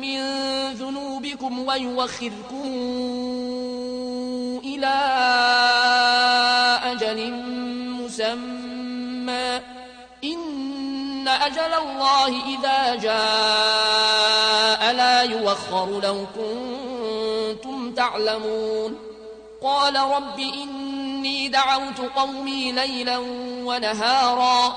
من ذنوبكم ويوخركم إلى أجل مسمى. إن أجل الله إذا جاء لا يوخر لو كنتم تعلمون. قال رب إني دعوت قومي ليلا ونهارا.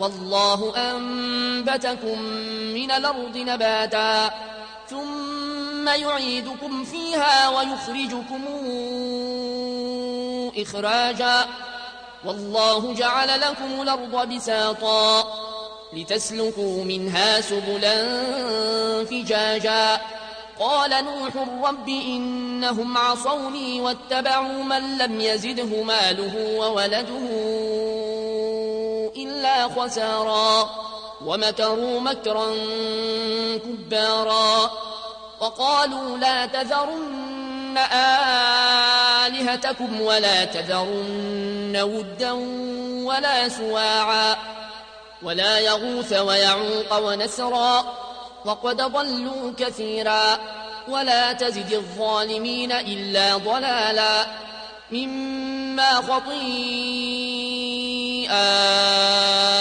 والله أنبتكم من الأرض نباتا ثم يعيدكم فيها ويخرجكم إخراجا والله جعل لكم الأرض بساطا لتسلكوا منها سبلا فجاجا قال نوح رب إنهم عصوني واتبعوا من لم يزده ماله وولده إلا خسارا ومكروا مكرا كبارا وقالوا لا تذرن آلهتكم ولا تذرن ودا ولا سواعا ولا يغوث ويعوق ونسرا وقد ضلوا كثيرا ولا تزد الظالمين إلا ضلالا مما